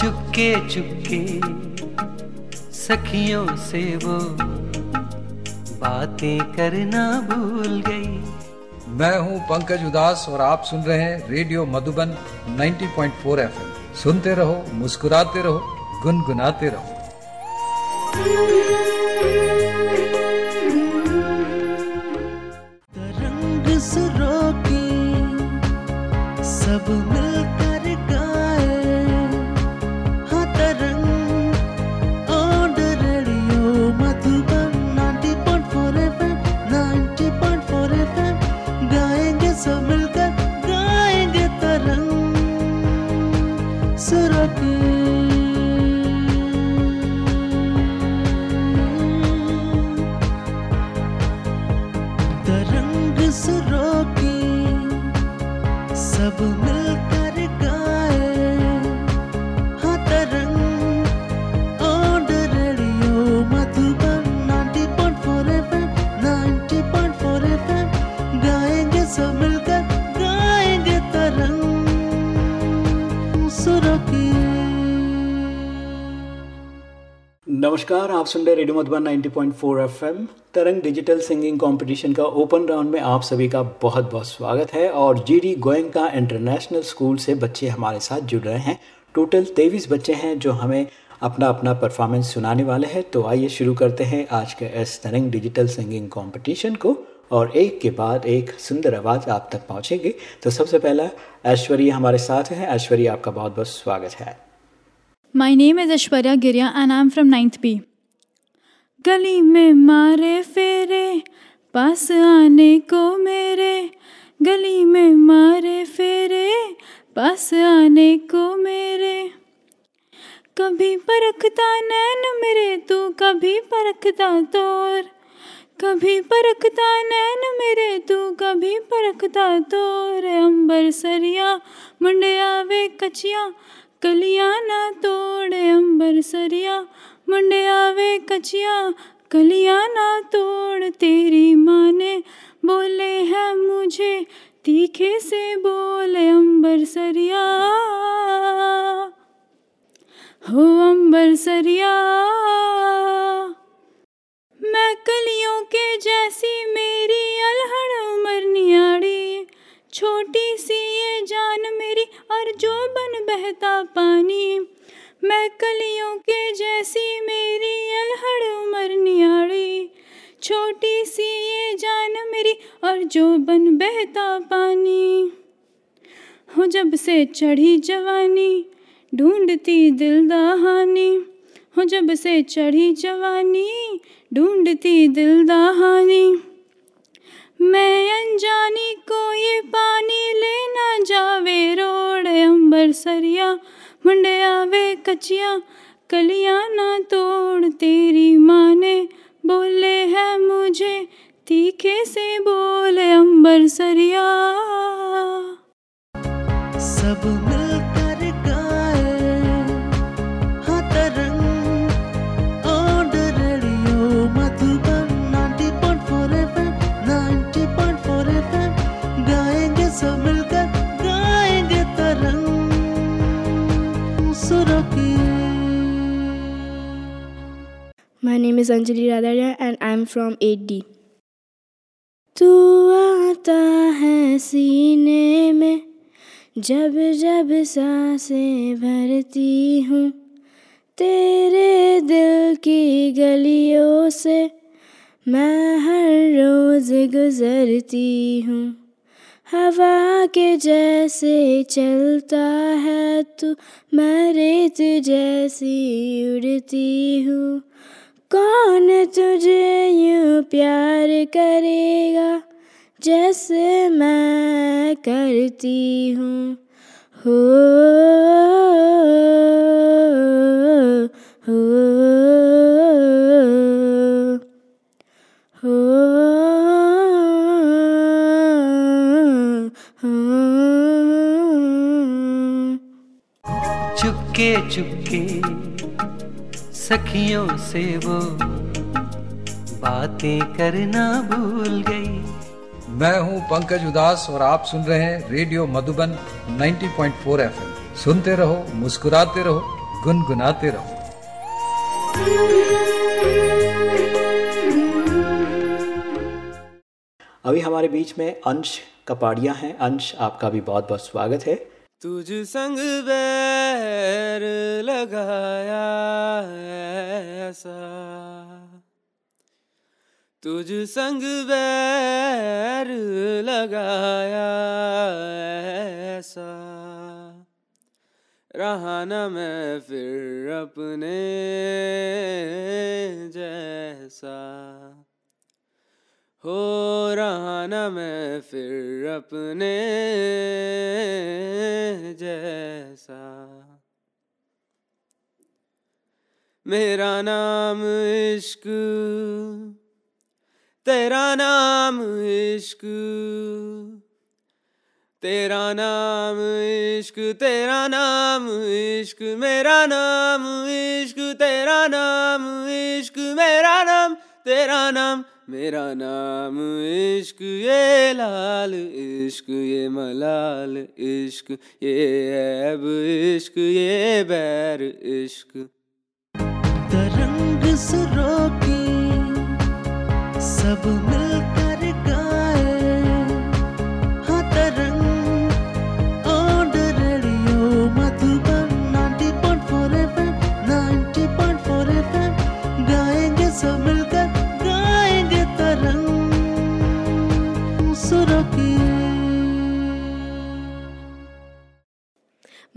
चुपके चुपके सखियों से वो बातें करना भूल गई। मैं हूँ पंकज उदास और आप सुन रहे हैं रेडियो मधुबन 90.4 एफएम। सुनते रहो, मुस्कुराते रहो, गुनगुनाते रहो। Radio Madhuban 90.4 FM, Tarang digital singing competition का ओपन राउंड में आप सभी का बहुत बहुत स्वागत है और जीडी गोयंका इंटरनेशनल स्कूल से बच्चे हमारे साथ जुड़ रहे हैं। टोटल तेईस बच्चे हैं जो हमें अपना अपना परफॉर्मेंस सुनाने वाले हैं। तो आइए शुरू करते हैं आज के इस तरंग डिजिटल सिंगिंग कॉम्पिटिशन को और एक के बाद एक सुंदर आवाज़ आप तक पहुंचेगी। तो सबसे पहला ऐश्वर्या हमारे साथ है। ऐश्वर्या, आपका बहुत बहुत स्वागत है। My name is Ashwarya Girya and I'm from 9th B. गली में मारे फेरे, पास आने को मेरे। गली में मारे फेरे, पास आने को मेरे। कभी परखता नैन मेरे, तू कभी परखता तोर। कभी परखता नैन मेरे, तू कभी परखता तोर। अंबर सरिया, मुंडे आवे कचिया, कलियाँ ना तोड़े। अंबर सरिया मुंडे आवे कचिया, कलिया ना तोड़ तेरी माँ ने बोले है मुझे, तीखे से बोले अंबर सरिया। हो अंबर सरिया। मैं कलियों के जैसी मेरी अलहड़ उमर नियाड़ी छोटी सी ये जान मेरी, और जो बन बहता पानी। मैं कलियों के जैसी मेरी अलहड़ उमर नियाड़ी छोटी सी ये जान मेरी और जो बन बहता पानी। हो जब से चढ़ी जवानी, ढूंढती दिल दहानी। हो जब से चढ़ी जवानी, ढूंढती दिल दहानी। मैं अनजानी को ये पानी लेना जावे रोड अंबर सरिया मुंडे आवे कचिया कलिया ना तोड़ तेरी माँ ने बोले है मुझे तीखे से बोले अंबर सरिया सब My name is Anjali Radharia and I'm from 8D. तू आता है सीने में, जब जब साँसें भरती हूँ, तेरे दिल की गलियों से मैं हर रोज गुजरती हूँ हवा के जैसे चलता है तू, मैं रेत जैसी उड़ती हूँ कौन तुझे यूँ प्यार करेगा? जैसे मैं करती हूँ। हो हो हो हो। चुपके चुपके। सखियों से वो बातें करना भूल गई। मैं हूँ पंकज उदास और आप सुन रहे हैं रेडियो मधुबन 90.4 एफएम। सुनते रहो मुस्कुराते रहो गुनगुनाते रहो। अभी हमारे बीच में अंश कपाड़िया हैं। अंश आपका भी बहुत बहुत स्वागत है। तुझ संग बैर लगाया ऐसा। तुझ संग बैर लगाया ऐसा। रहा न मैं फिर अपने जैसा। हो रहा न मैं फिर अपने जैसा। मेरा नाम इश्क, तेरा नाम इश्क, तेरा नाम इश्क, तेरा नाम इश्क, मेरा नाम इश्क, तेरा नाम इश्क, मेरा नाम, तेरा नाम मेरा नाम इश्क, ये लाल इश्क, ये मलाल इश्क, ये ऐब इश्क, ये बैर इश्क। तरंग की सब मिलकर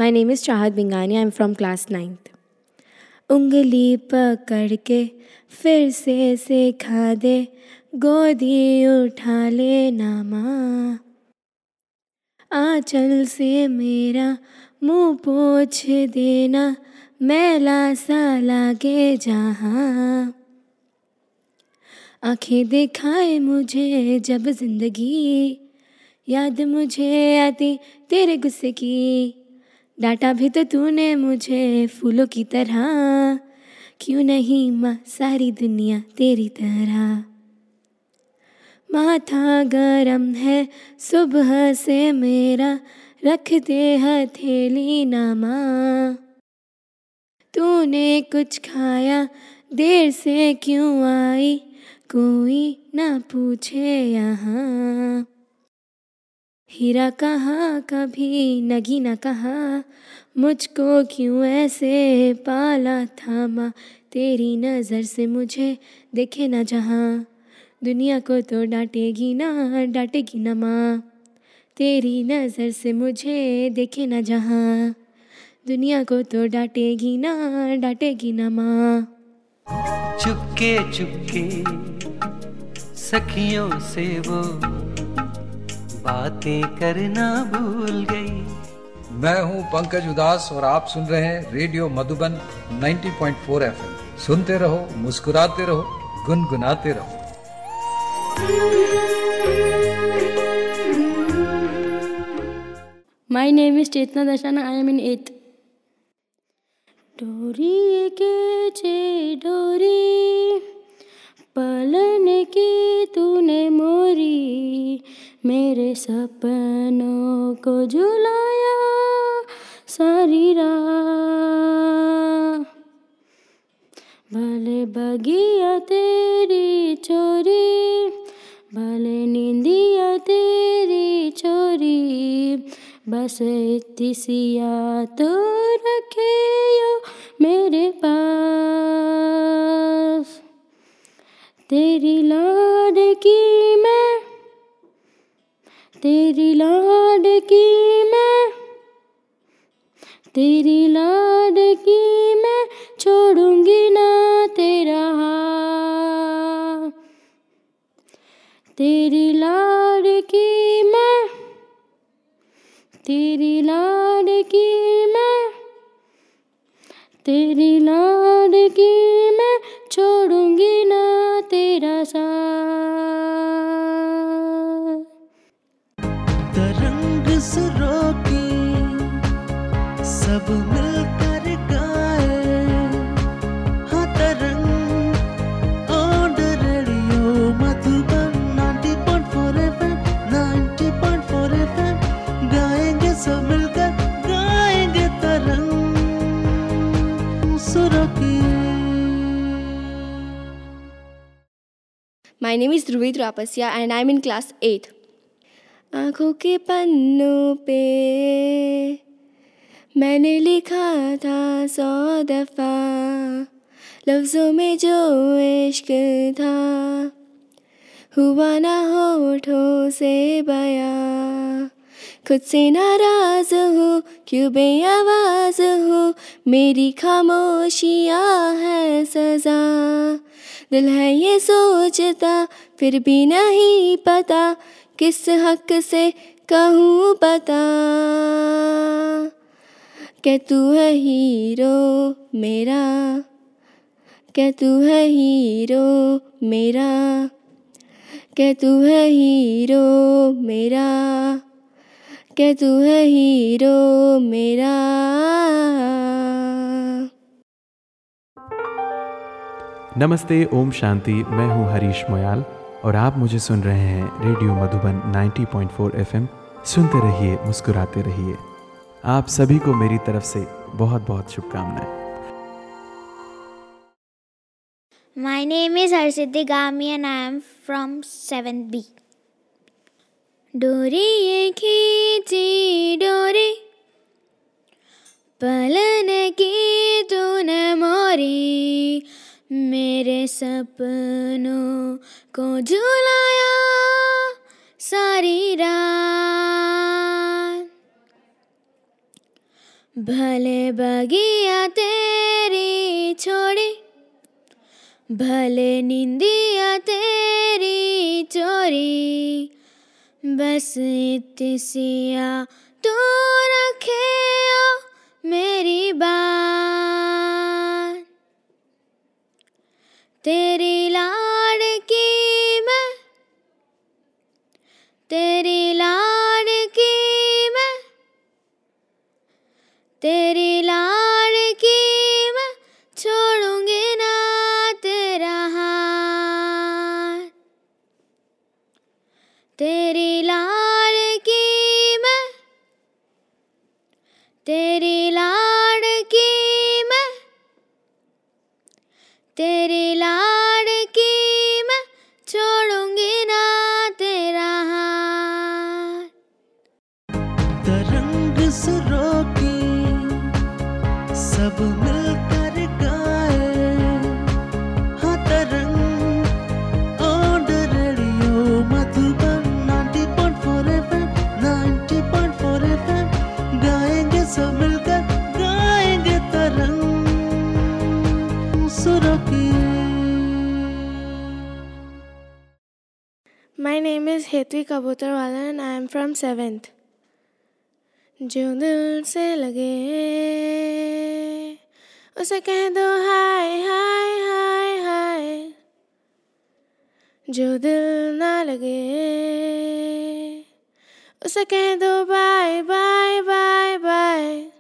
My name is Chahat Bingani. I'm from class 9th. उंगली पकड़ के फिर से सिखा दे, गोदी उठा लेना माँ आंचल से मेरा मुँह पोछ देना, मैला सा लागे जहाँ आँखें दिखाए मुझे जब ज़िंदगी, याद मुझे आती तेरे गुस्से की डांटा भी तो तूने मुझे फूलों की तरह। क्यों नहीं माँ, सारी दुनिया तेरी तरह। माथा गरम है, सुबह से मेरा रख दे हथेली ना माँ। तूने कुछ खाया, देर से क्यों आई? कोई ना पूछे यहाँ। हीरा कहाँ, कभी नगी न कहा। मुझको क्यों ऐसे पाला था माँ तेरी नज़र से मुझे देखे ना जहाँ। दुनिया को तो डांटेगी ना डांटेगी ना माँ। तेरी नज़र से मुझे देखे ना जहाँ। दुनिया को तो डांटेगी ना डांटेगी ना माँ। चुपके चुपके सखियों से वो बातें करना भूल गई मैं हूँ पंकज उदास और आप सुन रहे हैं रेडियो मधुबन 90.4 एफएम सुनते रहो मुस्कुराते रहो गुनगुनाते रहो My name is Chetna Dashana. I am in 8th. डोरी के चे डोरी पलन की तूने मोरी मेरे सपनों को झुलाया सारी रात। भले बगिया तेरी चोरी, भले नींदिया तेरी चोरी, बस इतनी सिया तो तेरी Dhruvi Trapasya and I'm in class 8. आँखों के पन्नों पे मैंने लिखा था सौ दफ़ा। लफ्जों में जो इश्क था, हुआ ना होठों से बया। खुद से नाराज़ हूँ, क्यों बेआवाज हूँ? मेरी खामोशियाँ है सजा। दिल है ये सोचता, फिर भी नहीं पता किस हक से कहूँ पता। क्या तू है हीरो मेरा क्या तू है हीरो मेरा क्या तू है हीरो मेरा क्या तू है हीरो मेरा। नमस्ते, ओम शांति। मैं हूँ हरीश मोयाल और आप मुझे सुन रहे हैं रेडियो मधुबन 90.4 एफएम। सुनते रहिए, मुस्कुराते रहिए। आप सभी को मेरी तरफ़ से बहुत बहुत शुभकामनाएँ। My name is Harsiddhi Gami and I am from 7B. डोरी खींची, डोरी। पलन की तूने मोरी। मेरे सपनों को झुलाया सारी रात। भले बगिया तेरी छोड़ी, भले निंदिया तेरी चोरी, बस इतसिया तू रखे मेरी बात। तेरी 7th. जो दिल से लगे, उसे कह दो हाय हाय हाय हाय जो दिल ना लगे, उसे कह दो बाय बाय बाय बाय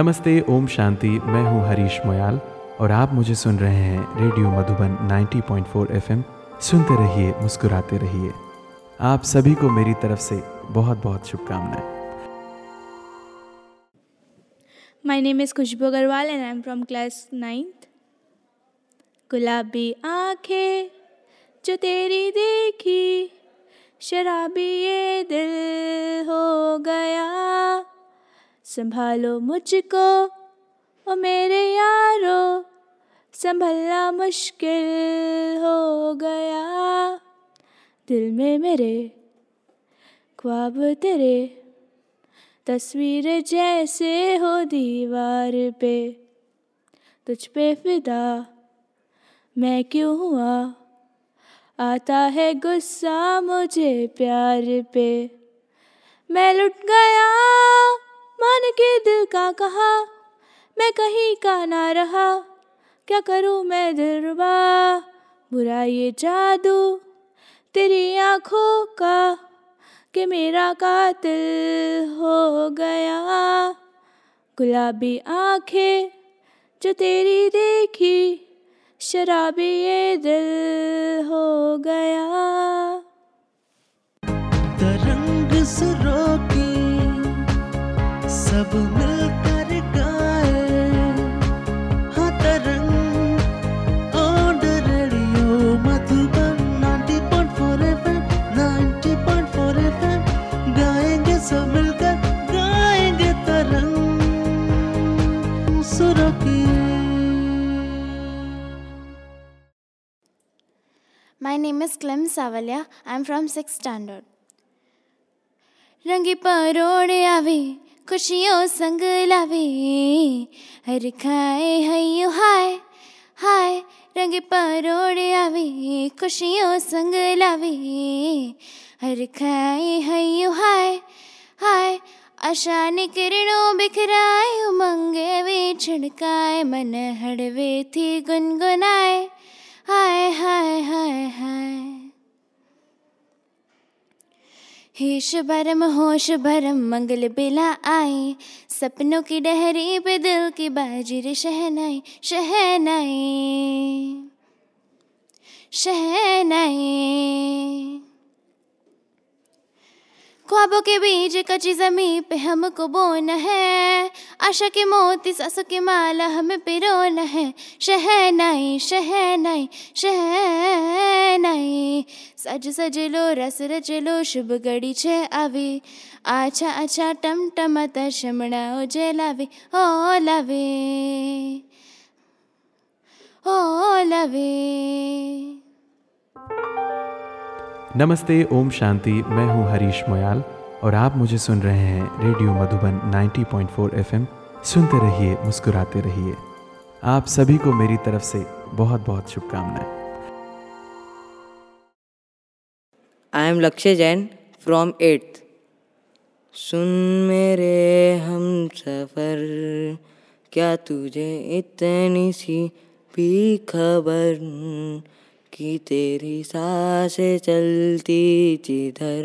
नमस्ते, ओम शांति। मैं हूँ हरीश मोयाल और आप मुझे सुन रहे हैं रेडियो मधुबन 90.4 एफएम। सुनते रहिए, मुस्कुराते रहिए। आप सभी को मेरी तरफ़ से बहुत बहुत शुभकामनाएँ। My name is Khushbu Agarwal and I'm from class 9th. गुलाबी आँखें जो तेरी देखी, शराबी ये दिल हो गया। संभालो मुझको, ओ मेरे यारो। संभलना मुश्किल हो गया। दिल में मेरे ख्वाब तेरे, तस्वीर जैसे हो दीवार पे। तुझ पे फिदा मैं क्यों हुआ? आता है गुस्सा मुझे प्यार पे। मैं लुट गया मान के दिल का कहा, मैं कहीं का ना रहा। क्या करूँ मैं दिलरुबा बुरा ये जादू तेरी आँखों का कि मेरा कातिल हो गया। गुलाबी आँखें जो तेरी देखी, शराबी ये दिल हो गया। तरंग सुरों सब मिलकर गाए हाँ Tarang on radio, Madhuban 90.4 FM 90.4 FM गाएँगे सब मिलकर, गाएँगे तरंग सुरों की My name is Clem Savalia. I'm from 6th standard. रंगी परोड़े आवे खुशियों संग लावे। हर खाए हयो हाय हाय, रंगी परोड़े आवे। खुशियों संग लावे। हर खाए हयो हाय हाय, आशा ने किरणों बिखराए। उमंगे वे छिड़काए, मन हड़वे, थी गुनगुनाए। हाय हाय हाय हाय। हेश भरम, होश भरम, मंगल बिला आए सपनों की डहरी पे दिल की बाजी रे शहनाई शहनाई शहनाई ख्वाबों के बीज कच्ची ज़मीन पे हमको बोना है। आशा के मोती, सासों की माला हमें पिरोना है। शहनाई शहनाई शहनाई सज सज लो, रस रच लो, शुभ घड़ी छे आवी। आछा आछा, टम टमाता शमणा ओजे लावे ओ लावे। ओ लावे। नमस्ते, ओम शांति। मैं हूँ हरीश मोयाल और आप मुझे सुन रहे हैं रेडियो मधुबन 90.4 एफएम। सुनते रहिए, मुस्कुराते रहिए। आप सभी को मेरी तरफ़ से बहुत बहुत शुभकामनाएँ। आई एम लक्ष्य जैन फ्रॉम एट्थ सुन मेरे हम सफ़र, क्या तुझे इतनी सी भी खबर? कि तेरी साँसें चलती जिधर।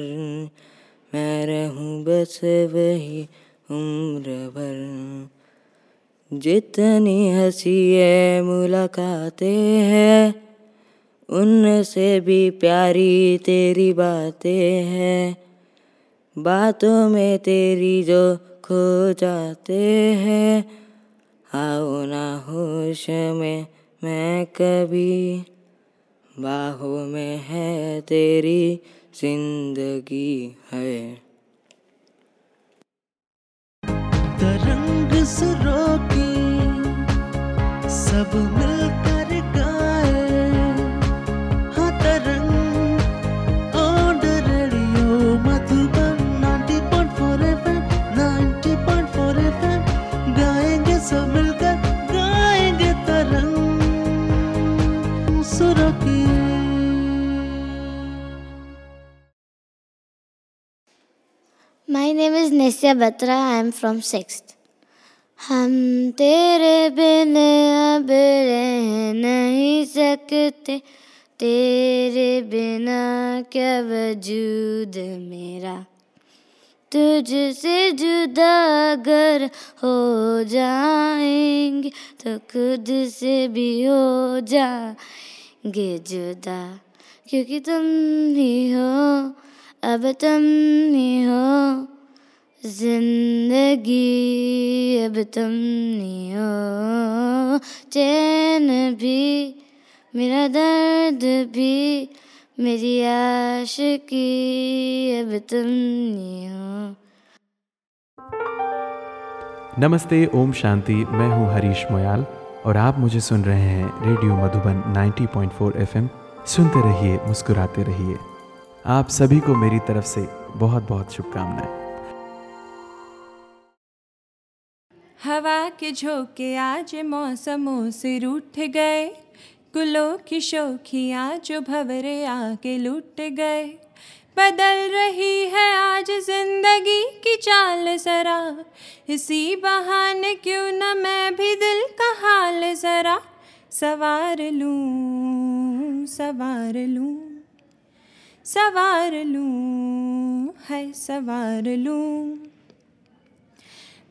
मैं रहूँ बस वही उम्र भर। जितनी हँसी है मुलाकातें हैं, उनसे भी प्यारी तेरी बातें हैं। बातों में तेरी जो खो जाते हैं, आओ ना होश में मैं कभी बाहों में है तेरी ज़िंदगी है। तरंग सुरों की सब मिलकर My name is Nisya Batra. I am from 6th. हम तेरे बिन अब रह नहीं सकते तेरे बिना क्या वजूद मेरा तुझसे जुदा अगर हो जाएँगे तो खुद से भी हो जाएँगे जुदा क्योंकि तुम ही हो अब तुम ही हो ज़िंदगी अब तुम ही। हो चैन भी, मेरा दर्द भी, मेरी आशिकी अब तुम ही। हो नमस्ते, ओम शांति। मैं हूँ हरीश मोयाल और आप मुझे सुन रहे हैं रेडियो मधुबन 90.4 एफएम। सुनते रहिए, मुस्कुराते रहिए। आप सभी को मेरी तरफ़ से बहुत बहुत शुभकामनाएँ। हवा के झोंके आज मौसमों से रूठ गए। गुलों की शोखियाँ जो भवरे आके लूट गए। बदल रही है आज ज़िंदगी की चाल जरा। इसी बहाने क्यों न मैं भी दिल का हाल जरा। सवार लूँ सवार लूँ। सवार लूँ, है सवार लूँ।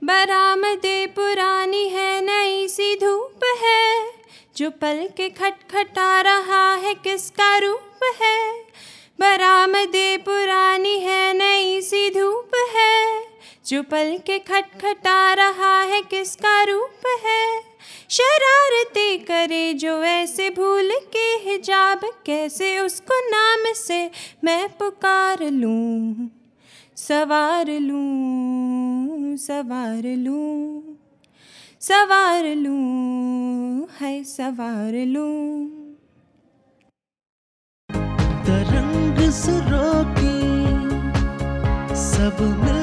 बरामदे पुरानी है, नई सी धूप है। जो पल के खटखटा रहा है, किसका रूप है? बरामदे पुरानी है, नई सी धूप है। जो पल के खटखटा रहा है, किसका रूप है? शरारते करे जो ऐसे भूल के हिजाब, कैसे उसको नाम से मैं पुकार लूँ? सवार लूँ सवार लूँ सवार लूँ, है सवार लूँ। तरंग सुरों की सब मिलकर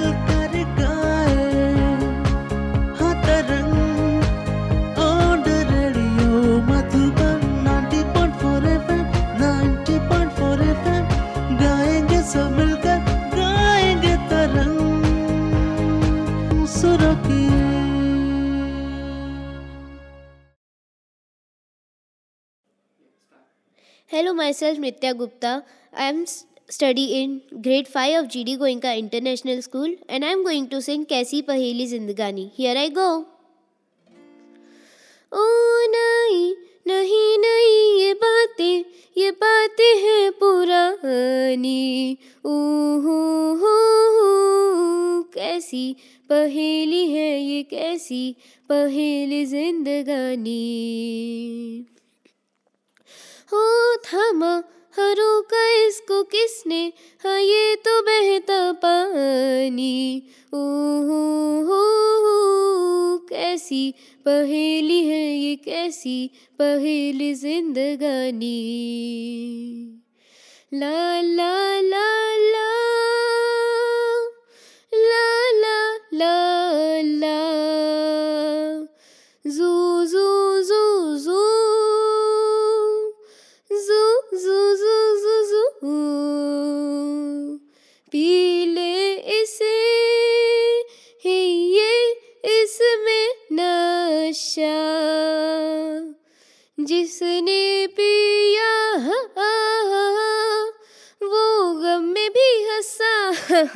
hello myself Nitya Gupta I am study in grade five of G D Goenka international school and I am going to sing कैसी पहेली जिंदगानी हियर आई गो ओ नहीं नहीं नहीं, ये बातें ये बातें हैं पुरानी। ओ हो हो कैसी पहेली है ये, कैसी पहेली जिंदगानी? हो थमा का इसको किसने? हाँ ये तो बहता पानी। ओ हो हो, कैसी पहेली है ये, कैसी पहेली जिंदगानी। ला ला ला ला ला ला ला ला। जू जू जू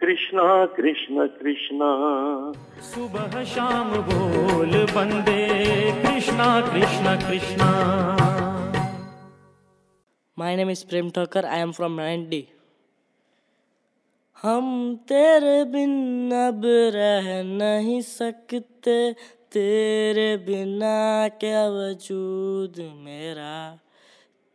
कृष्णा कृष्ण कृष्णा सुबह शाम बोल बंदे Krishna Krishna Krishna My name is Prem Thakur. I am from 90. हम तेरे बिन अब रह नहीं सकते तेरे बिना क्या वजूद मेरा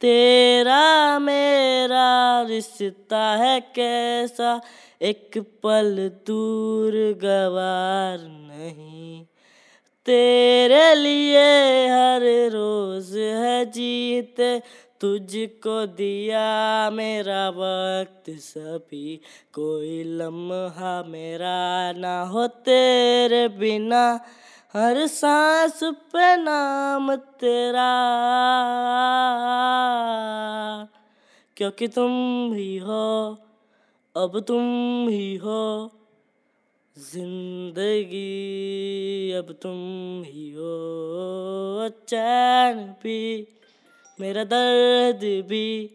तेरा मेरा रिश्ता है कैसा? एक पल दूर गवार नहीं। तेरे लिए हर रोज है जीते। तुझको दिया मेरा वक्त सभी। कोई लम्हा मेरा ना हो तेरे बिना। हर सांस पे नाम तेरा। क्योंकि तुम ही हो, अब तुम ही हो। ज़िंदगी, अब तुम ही हो। चैन भी, मेरा दर्द भी।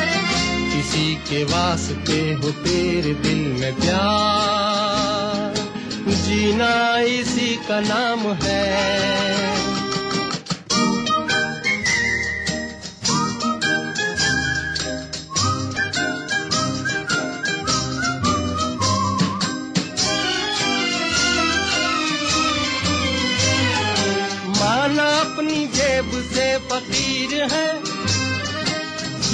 किसी के वास्ते हो तेरे दिल में प्यार। जीना इसी का नाम है। माना अपनी जेब से फकीर है।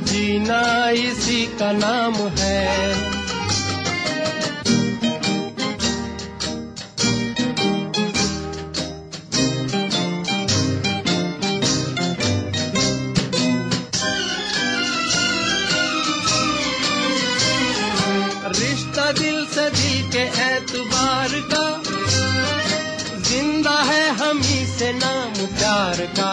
जीना इसी का नाम है। रिश्ता दिल से दिल के एतबार का, ज़िंदा है हम ही से नाम प्यार का।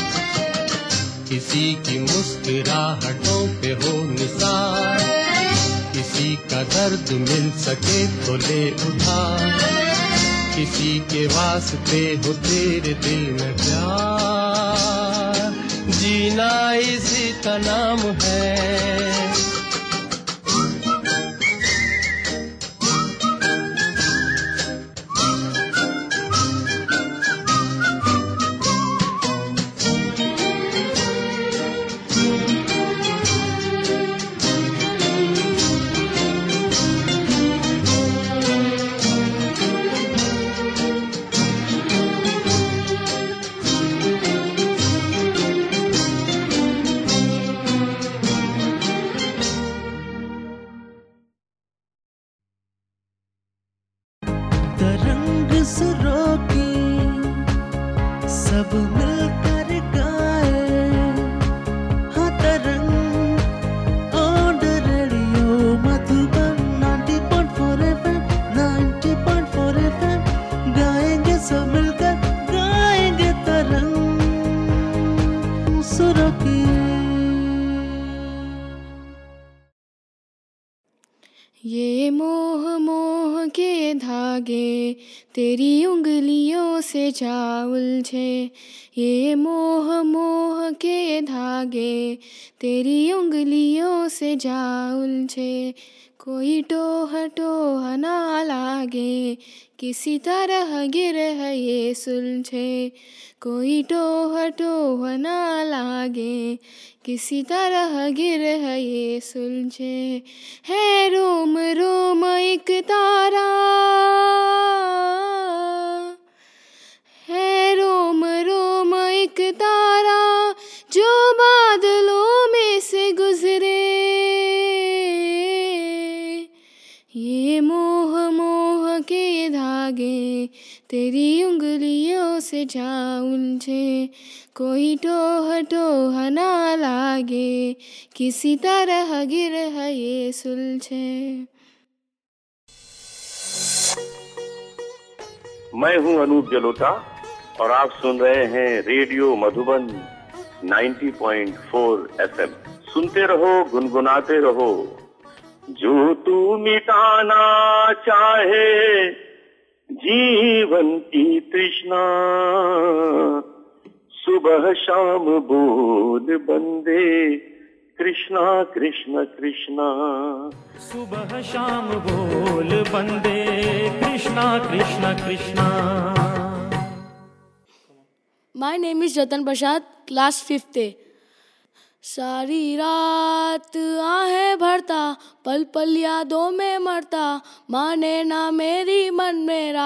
किसी की मुस्कुराहटों पे हो निसार। किसी का दर्द मिल सके तो ले उधार। किसी के वास्ते हो तेरे दिल में प्यार। जीना इसी का नाम है। धागे तेरी उंगलियों से जा उलझे ये मोह मोह के धागे, तेरी उंगलियों से जा उलझे कोई टोह टोह ना लागे, किसी तरह गिर है ये सुलझे। कोई टोह टोह ना लागे, किसी तरह गिर है ये सुलझे। है रोम रोम एक तारा, है रोम रोम एक तारा, जो बादलों में से गुजरे। ये मोह मोह के धागे, तेरी उंगलियों से जा उलझे। कोई टोह टोह ना लागे, किसी तरह गिर है ये सुलझे। मैं हूँ अनूप जलोटा, और आप सुन रहे हैं रेडियो मधुबन 90.4 एफएम। सुनते रहो, गुनगुनाते रहो। जो तू मिटाना चाहे जीवन की तृष्णा। सुबह शाम बोल बंदे कृष्णा कृष्ण कृष्णा। सुबह शाम बोल बंदे Krishna Krishna Krishna. My name is Ratan Prasad class fifth सारी रात आहें भरता पल पल यादों में मरता, माने ना मेरी मन मेरा।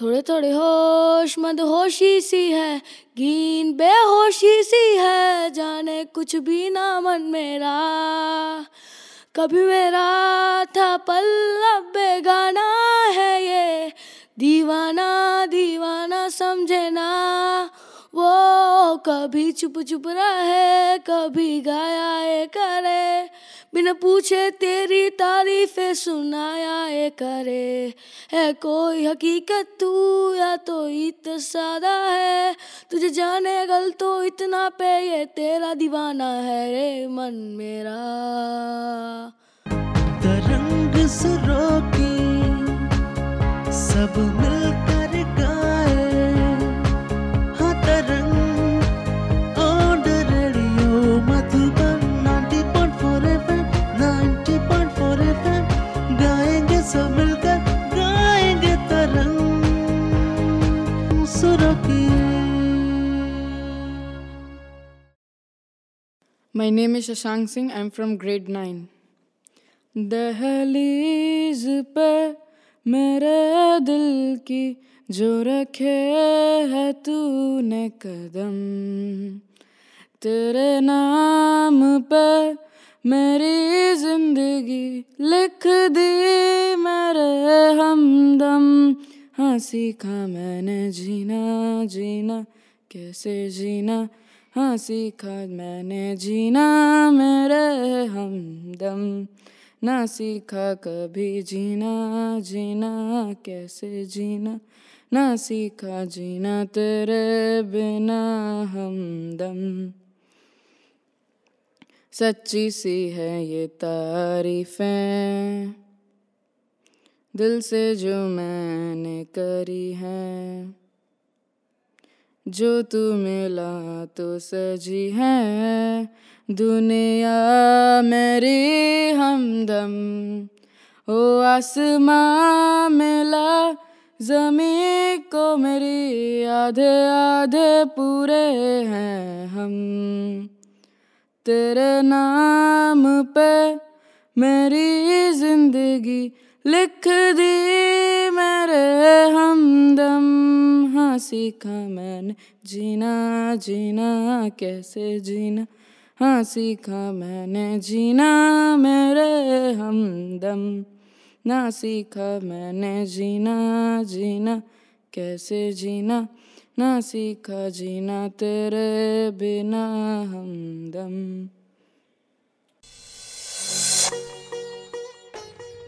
थोड़े थोड़े होश मद होशी सी है, गीन बेहोशी सी है, जाने कुछ भी ना मन मेरा। कभी मेरा था पल, अब बेगाना है ये, दीवाना दीवाना समझे ना। वो कभी चुप चुप रहे, कभी गाया ये करे। बिना पूछे तेरी तारीफें सुनाया ये करे। है कोई हकीकत तू या तो इत सादा है? तुझे जाने गल तो इतना पे ये तेरा दीवाना है रे मन मेरा। तरंग की सब My name is Shashank Singh. I'm from grade 9. दहलीज पे मेरे दिल की जो रखे है तूने कदम, तेरे नाम पे मेरी ज़िंदगी लिख दी मेरे हमदम हाँ सीखा मैंने जीना जीना, कैसे जीना हाँ सीखा मैंने जीना मेरे हमदम। ना सीखा कभी जीना जीना कैसे जीना? ना सीखा जीना तेरे बिना हमदम। सच्ची सी है ये तारीफें। दिल से जो मैंने करी है। जो तू मिला तो सजी है। दुनिया मेरी हमदम, ओ आसमां मिला जमी को मेरी आधे आधे पूरे हैं हम। तेरे नाम पे मेरी ज़िंदगी लिख दी मेरे हमदम। हाँ सीखा मैंने जीना जीना, कैसे जीना। हाँ सीखा मैंने जीना मेरे हमदम। ना सीखा मैंने जीना जीना, कैसे जीना। ना सीखा जीना तेरे बिना हमदम।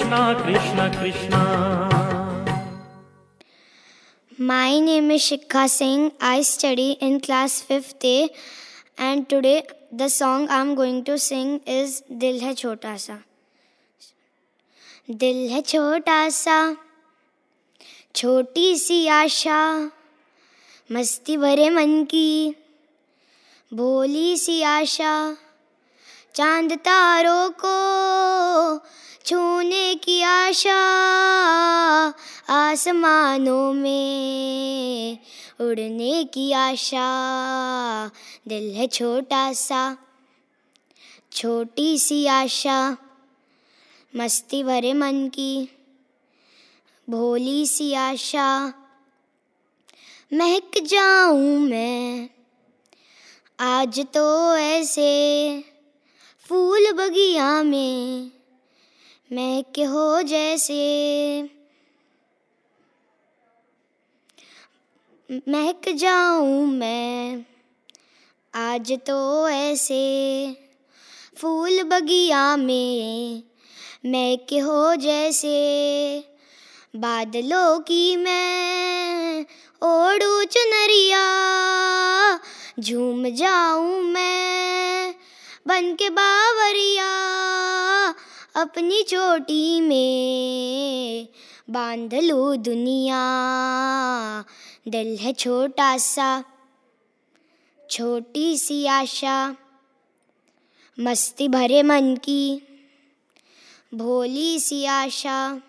Krishna Krishna Krishna My name is Shikha Singh. I study in class 5th A and today the song I'm going to sing is Dil hai chota sa. दिल है छोटा सा छोटी सी आशा मस्ती भरे मन की भोली सी आशा चाँद तारों को छूने की आशा आसमानों में। उड़ने की आशा, दिल है छोटा सा, छोटी सी आशा, मस्ती भरे मन की, भोली सी आशा। महक जाऊँ मैं, आज तो ऐसे फूल बगिया में महक हो जैसे। महक जाऊँ मैं, आज तो ऐसे। फूल बगिया में महक हो जैसे। बादलों की मैं ओढ़ू चुनरिया, झूम जाऊँ मैं बन के बावरिया। अपनी चोटी में बाँध लो दुनिया। दिल है छोटा सा, छोटी सी आशा, मस्ती भरे मन की, भोली सी आशा।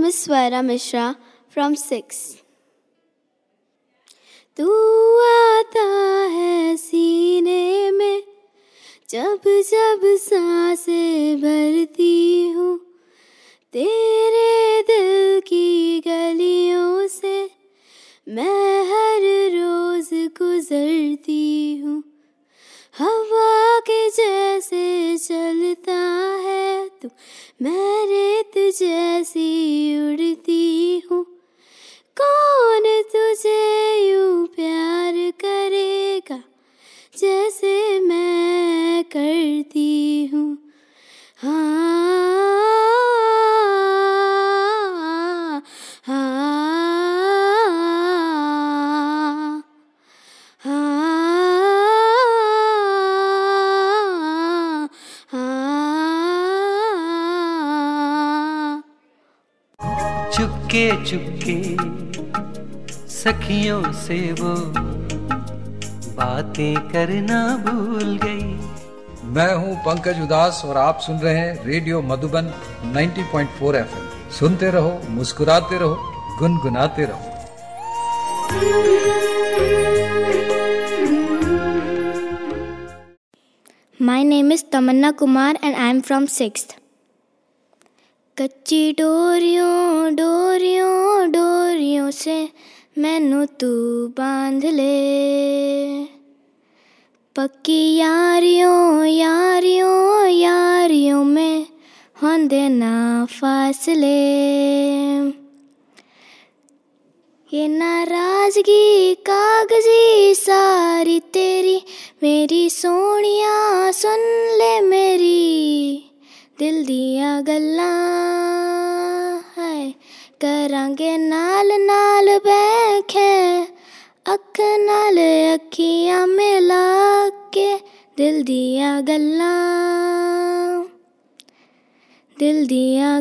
My name is Swara Mishra from 6. तू आता है सीने में जब जब साथियों से वो बातें करना भूल गई। मैं हूँ पंकज उदास और आप सुन रहे हैं रेडियो मधुबन 90.4 एफएम। सुनते रहो मुस्कुराते रहो गुनगुनाते रहो। My name is Tamanna Kumar and I am from six कच्ची डोरियों डोरियों डोरियों से ਮੈਨੂੰ ਤੂੰ ਬਾਂਧ ਲੈ ਪੱਕੀ ਯਾਰੀਆਂ ਯਾਰੀਆਂ ਯਾਰੀਆਂ ਮੈਂ ਹੁੰਦੇ ਨਾ ਫਾਸਲੇ ये नाराजगी कागजी सारी तेरी मेरी सोनिया सुन ले मेरी दिल दिया गल्ला करांगे नाल नाल बैठे अख नाल अखियाँ मिला के दिल दिया गल्ला दिल दिया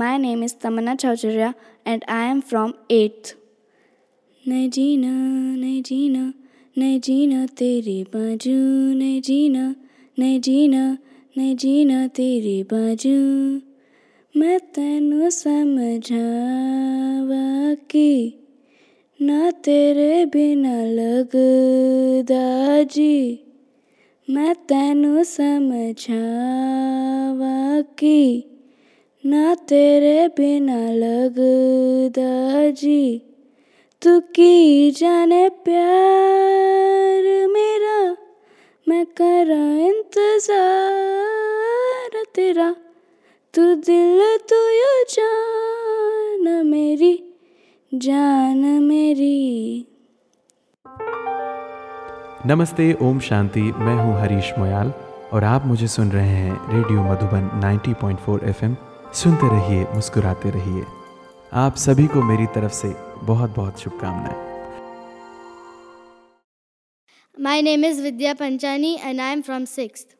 My name is Tamanna Chaucharia and I am from 8th. नहीं जीना नहीं जीना नहीं जीना तेरी बाजू नहीं जीना नहीं जीना नहीं जीना तेरी बाजू मैं तेनू समझावा कि ना तेरे बिना लगदा जी मैं तेनू समझावा कि ना तेरे बिना लगदा जी। तू की जाने प्यार मेरा, मैं करा इंतज़ार तेरा। तू दिल, तू यू जान मेरी जान मेरी। नमस्ते, ओम शांति। मैं हूँ हरीश मोयाल और आप मुझे सुन रहे हैं रेडियो मधुबन 90.4 एफएम। सुनते रहिए, मुस्कुराते रहिए। आप सभी को मेरी तरफ़ से बहुत बहुत शुभकामनाएँ। My name is Vidya Panchani and I am from 6th.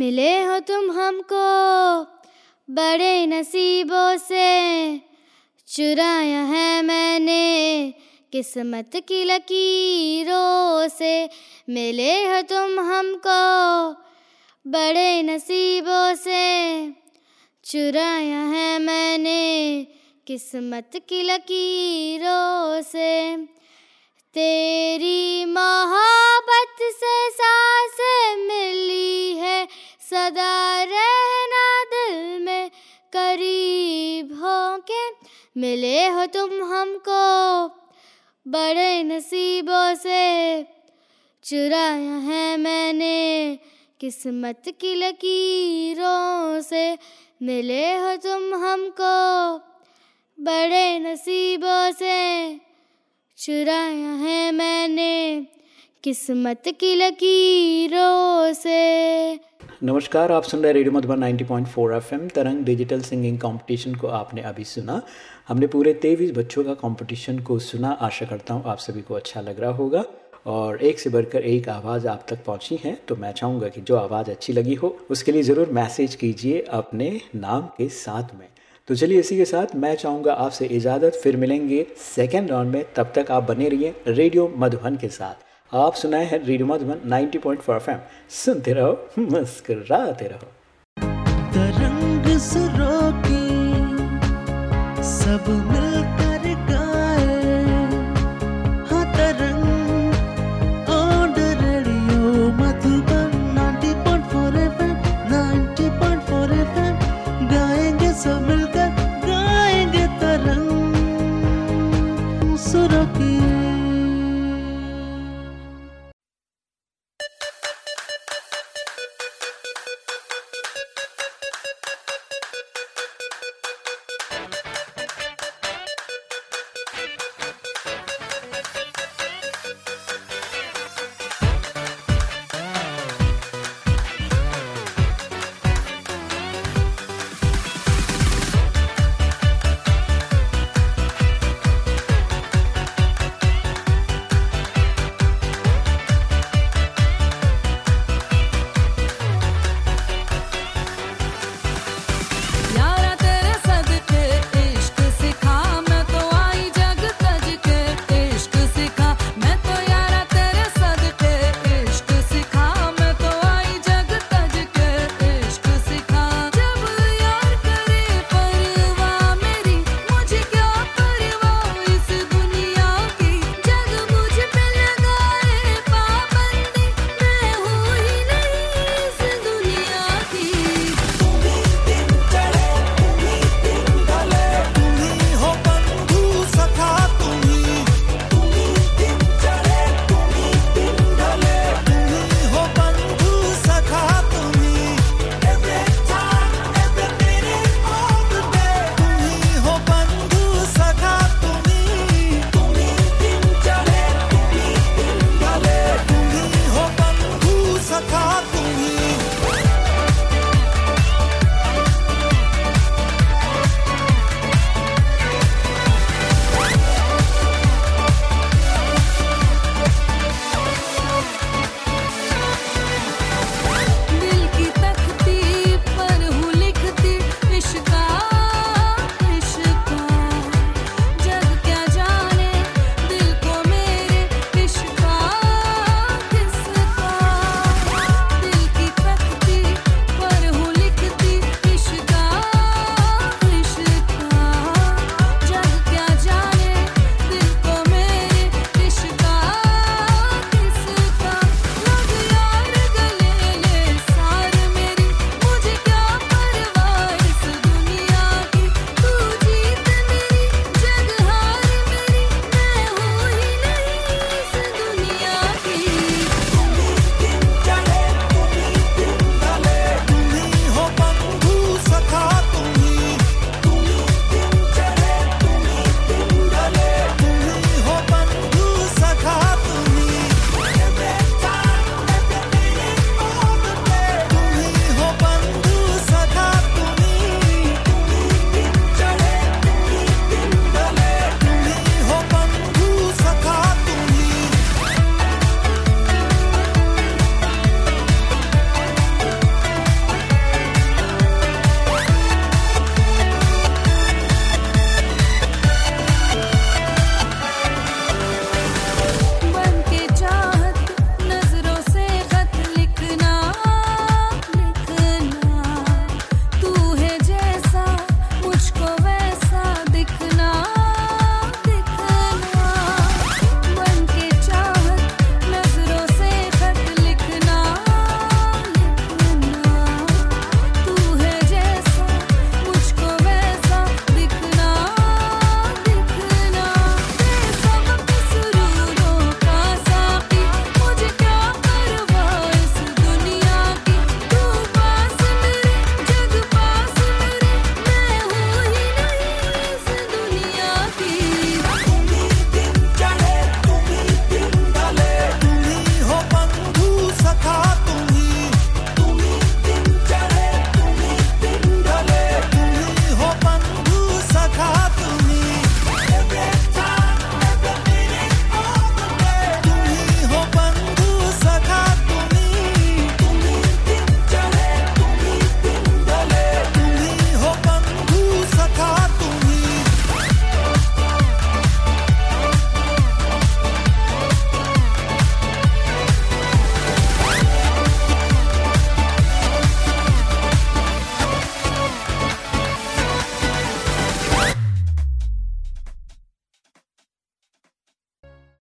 मिले हो तुम हमको बड़े नसीबों से। चुराया है मैंने किस्मत की लकीरों से। मिले हो तुम हमको बड़े नसीबों से। चुराया है मैंने किस्मत की लकीरों से। तेरी मोहब्बत से सांस मिली है, सदा रहना दिल में करीब हो के। मिले हो तुम हमको बड़े नसीबों से। चुराया है मैंने किस्मत की लकीरों से। मिले हो तुम हमको, बड़े नसीबों से। चुराया है मैंने किस्मत की लकीरों से। नमस्कार, आप सुन रहे radio Madhuban 90.4 FM, Tarang digital singing competition को आपने अभी सुना। हमने पूरे तेईस बच्चों का कंपटीशन को सुना। आशा करता हूँ आप सभी को अच्छा लग रहा होगा। और एक से बढ़कर एक आवाज़ आप तक पहुँची है तो मैं चाहूँगा कि जो आवाज़ अच्छी लगी हो, उसके लिए ज़रूर मैसेज कीजिए अपने नाम के साथ में। तो चलिए इसी के साथ मैं चाहूँगा आपसे इजाज़त, फिर मिलेंगे सेकेंड राउंड में। तब तक आप बने रहिए रेडियो मधुबन के साथ। आप सुनाए हैं रेडियो मधुबन 90.4 पॉइंट सुनते रहो, मुस्कुराते रहो। तरंग सब मिल